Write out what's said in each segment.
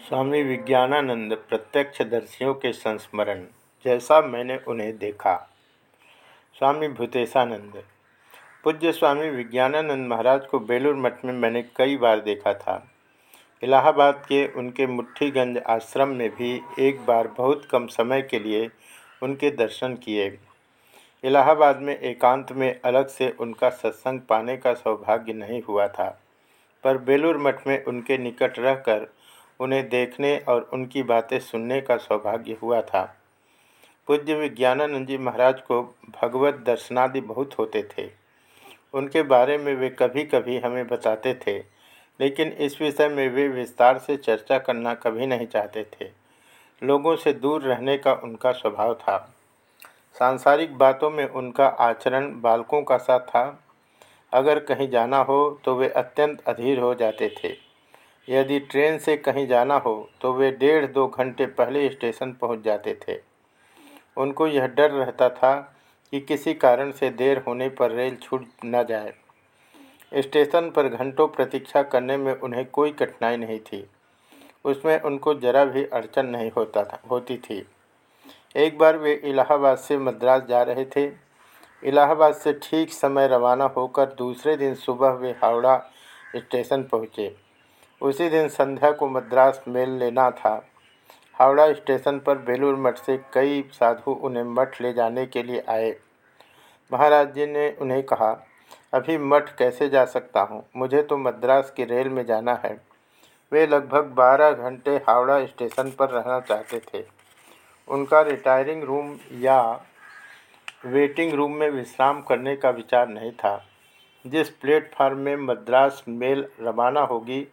स्वामी विज्ञानानंद प्रत्यक्षदर्शियों के संस्मरण जैसा मैंने उन्हें देखा। स्वामी भूतेशानंद, पूज्य स्वामी विज्ञानानंद महाराज को बेलूर मठ में मैंने कई बार देखा था। इलाहाबाद के उनके मुट्ठीगंज आश्रम में भी एक बार बहुत कम समय के लिए उनके दर्शन किए। इलाहाबाद में एकांत में अलग से उनका सत्संग पाने का सौभाग्य नहीं हुआ था, पर बेलूर मठ में उनके निकट रहकर उन्हें देखने और उनकी बातें सुनने का सौभाग्य हुआ था। पूज्य विज्ञानानंद जी महाराज को भगवत दर्शनादि बहुत होते थे। उनके बारे में वे कभी कभी हमें बताते थे, लेकिन इस विषय में वे विस्तार से चर्चा करना कभी नहीं चाहते थे। लोगों से दूर रहने का उनका स्वभाव था। सांसारिक बातों में उनका आचरण बालकों का सा था। अगर कहीं जाना हो तो वे अत्यंत अधीर हो जाते थे। यदि ट्रेन से कहीं जाना हो तो वे डेढ़ दो घंटे पहले स्टेशन पहुँच जाते थे। उनको यह डर रहता था कि किसी कारण से देर होने पर रेल छूट न जाए। स्टेशन पर घंटों प्रतीक्षा करने में उन्हें कोई कठिनाई नहीं थी। उसमें उनको जरा भी अड़चन नहीं होता था, होती थी। एक बार वे इलाहाबाद से मद्रास जा रहे थे। इलाहाबाद से ठीक समय रवाना होकर दूसरे दिन सुबह वे हावड़ा स्टेशन पहुँचे। उसी दिन संध्या को मद्रास मेल लेना था। हावड़ा स्टेशन पर बेलूर मठ से कई साधु उन्हें मठ ले जाने के लिए आए। महाराज जी ने उन्हें कहा, अभी मठ कैसे जा सकता हूँ? मुझे तो मद्रास की रेल में जाना है। वे लगभग बारह घंटे हावड़ा स्टेशन पर रहना चाहते थे। उनका रिटायरिंग रूम या वेटिंग रूम में विश्राम करने का विचार नहीं था। जिस प्लेटफार्म में मद्रास मेल रवाना होगी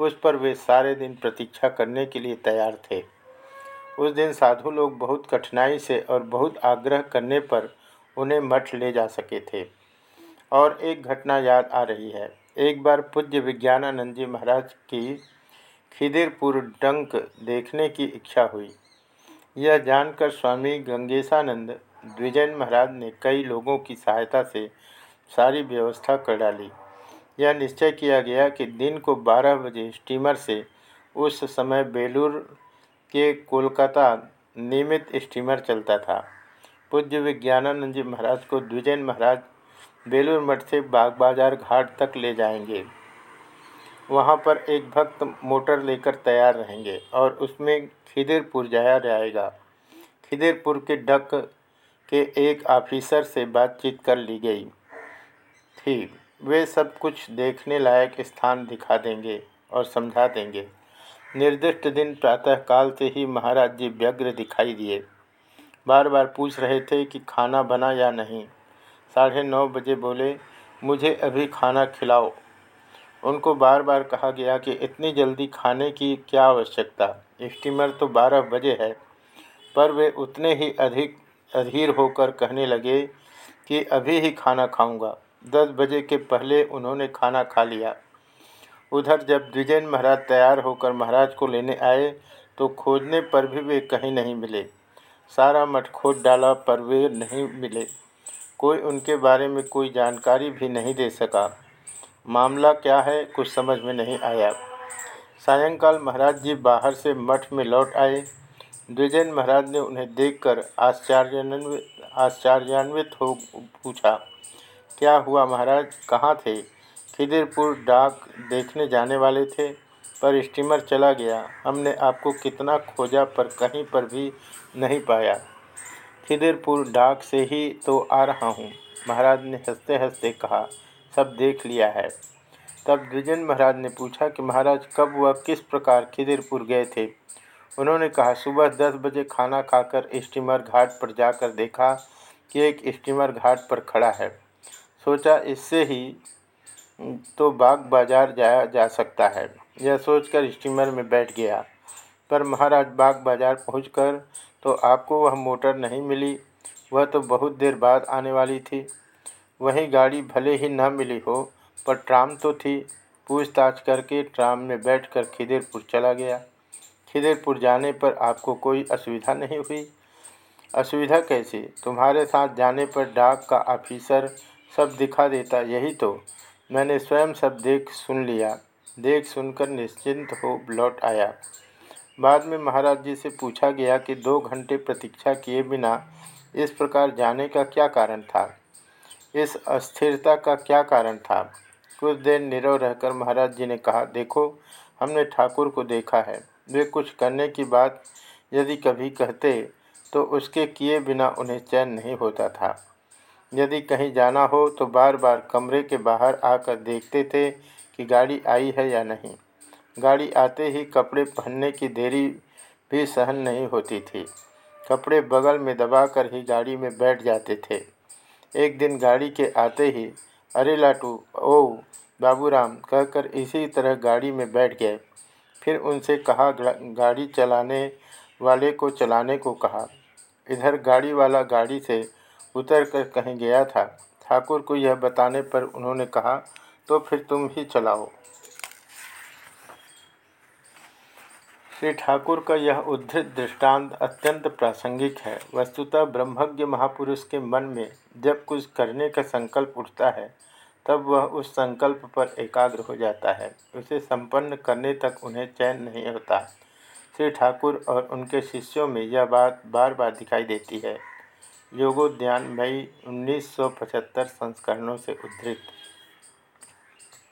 उस पर वे सारे दिन प्रतीक्षा करने के लिए तैयार थे। उस दिन साधु लोग बहुत कठिनाई से और बहुत आग्रह करने पर उन्हें मठ ले जा सके थे। और एक घटना याद आ रही है। एक बार पूज्य विज्ञानानंद जी महाराज की खिदिरपुर डंक देखने की इच्छा हुई। यह जानकर स्वामी गंगेशानंद द्विजन महाराज ने कई लोगों की सहायता से सारी व्यवस्था कर डाली। यह निश्चय किया गया कि दिन को 12 बजे स्टीमर से उस समय बेलूर के कोलकाता नियमित स्टीमर चलता था। पूज्य विज्ञानानंद जी महाराज को द्विजन महाराज बेलूर मठ से बाग बाज़ार घाट तक ले जाएँगे। वहाँ पर एक भक्त मोटर लेकर तैयार रहेंगे और उसमें खिदिरपुर जाया जाएगा। खिदिरपुर के डक के एक ऑफिसर से बातचीत कर ली गई। थी वे सब कुछ देखने लायक स्थान दिखा देंगे और समझा देंगे। निर्दिष्ट दिन प्रातःकाल से ही महाराज जी व्यग्र दिखाई दिए। बार बार पूछ रहे थे कि खाना बना या नहीं। साढ़े नौ बजे बोले, मुझे अभी खाना खिलाओ। उनको बार बार कहा गया कि इतनी जल्दी खाने की क्या आवश्यकता? स्टीमर तो बारह बजे है। पर वे उतने ही अधिक अधीर होकर कहने लगे कि अभी ही खाना खाऊँगा। दस बजे के पहले उन्होंने खाना खा लिया। उधर जब द्विजन महाराज तैयार होकर महाराज को लेने आए तो खोजने पर भी वे कहीं नहीं मिले। सारा मठ खोज डाला पर वे नहीं मिले। कोई उनके बारे में कोई जानकारी भी नहीं दे सका। मामला क्या है, कुछ समझ में नहीं आया। सायंकाल महाराज जी बाहर से मठ में लौट आए। द्विजन महाराज ने उन्हें देखकर आश्चर्यान्वित आश्चर्यान्वित हो पूछा क्या हुआ महाराज? कहाँ थे? खिदिरपुर डाक देखने जाने वाले थे, पर स्टीमर चला गया। हमने आपको कितना खोजा पर कहीं पर भी नहीं पाया। खिदिरपुर डाक से ही तो आ रहा हूँ, महाराज ने हँसते हँसते कहा। सब देख लिया है। तब द्विजन महाराज ने पूछा कि महाराज, कब वह किस प्रकार खिदिरपुर गए थे? उन्होंने कहा, सुबह दस बजे खाना खाकर स्टीमर घाट पर जाकर देखा कि एक स्टीमर घाट पर खड़ा है। सोचा इससे ही तो बाग बाज़ार जाया जा सकता है। यह सोचकर स्टीमर में बैठ गया। पर महाराज, बाग बाज़ार पहुंचकर तो आपको वह मोटर नहीं मिली। वह तो बहुत देर बाद आने वाली थी। वही गाड़ी भले ही न मिली हो, पर ट्राम तो थी। पूछताछ करके ट्राम में बैठकर खिदिरपुर चला गया। खिदिरपुर जाने पर आपको कोई असुविधा नहीं हुई? असुविधा कैसी? तुम्हारे साथ जाने पर डाक का ऑफिसर सब दिखा देता, यही तो। मैंने स्वयं सब देख सुन लिया। देख सुनकर निश्चिंत हो लौट आया। बाद में महाराज जी से पूछा गया कि दो घंटे प्रतीक्षा किए बिना इस प्रकार जाने का क्या कारण था? इस अस्थिरता का क्या कारण था? कुछ देर निरव रहकर महाराज जी ने कहा, देखो, हमने ठाकुर को देखा है। वे कुछ करने की बात यदि कभी कहते तो उसके किए बिना उन्हें चैन नहीं होता था। यदि कहीं जाना हो तो बार बार कमरे के बाहर आकर देखते थे कि गाड़ी आई है या नहीं। गाड़ी आते ही कपड़े पहनने की देरी भी सहन नहीं होती थी। कपड़े बगल में दबाकर ही गाड़ी में बैठ जाते थे। एक दिन गाड़ी के आते ही, अरे लाटू, ओ बाबूराम, कहकर इसी तरह गाड़ी में बैठ गए। फिर उनसे कहा गाड़ी चलाने वाले को चलाने को कहा। इधर गाड़ी वाला गाड़ी से उतर कर कहीं गया था। ठाकुर को यह बताने पर उन्होंने कहा तो फिर तुम ही चलाओ। श्री ठाकुर का यह उद्धृत दृष्टांत अत्यंत प्रासंगिक है। वस्तुतः ब्रह्मज्ञ महापुरुष के मन में जब कुछ करने का संकल्प उठता है, तब वह उस संकल्प पर एकाग्र हो जाता है। उसे संपन्न करने तक उन्हें चैन नहीं होता। श्री ठाकुर और उनके शिष्यों में यह बात बार बार दिखाई देती है। योगोद्यान मई 1975 संस्करणों से उद्धृत।